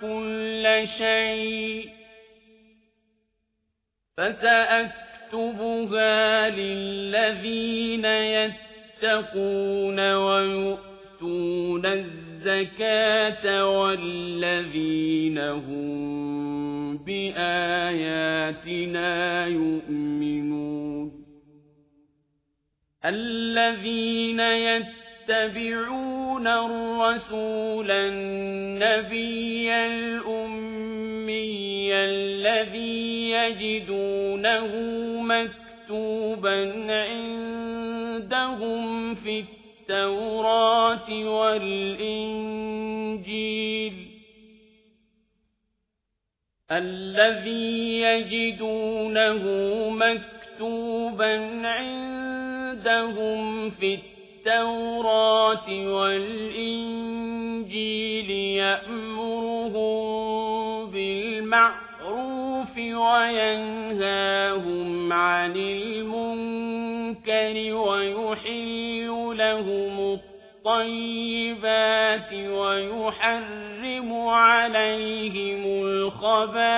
كل شيء فسأكتبها للذين يتقون ويؤتون الزكاة والذين هم بآياتنا يؤمنون. الذين يتبعون الرسول النبي الأمي الذي يجدونه مكتوبا عندهم في التوراة والإنجيل. الذي يجدونه مكتوبا عندهم في التوراة والإنجيل يأمرهم بالمعروف وينهاهم عن المنكر ويحل لهم الطيبات ويحرم عليهم الخبائث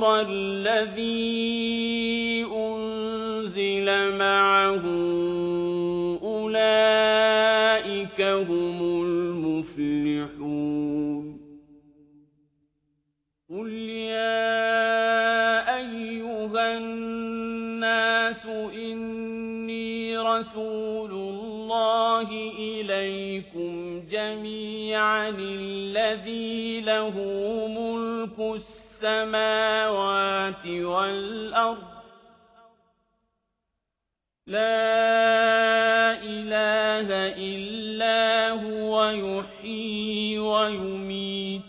النور الذي أنزل معه أولئك هم المفلحون. قل يا أيها الناس إني رسول الله إليكم جميعا الذي له ملك السماوات والأرض. لا إله إلا هو يحيي ويميت.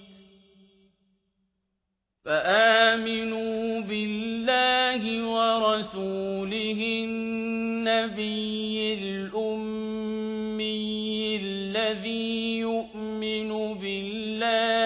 فآمنوا بالله ورسوله النبي الأمي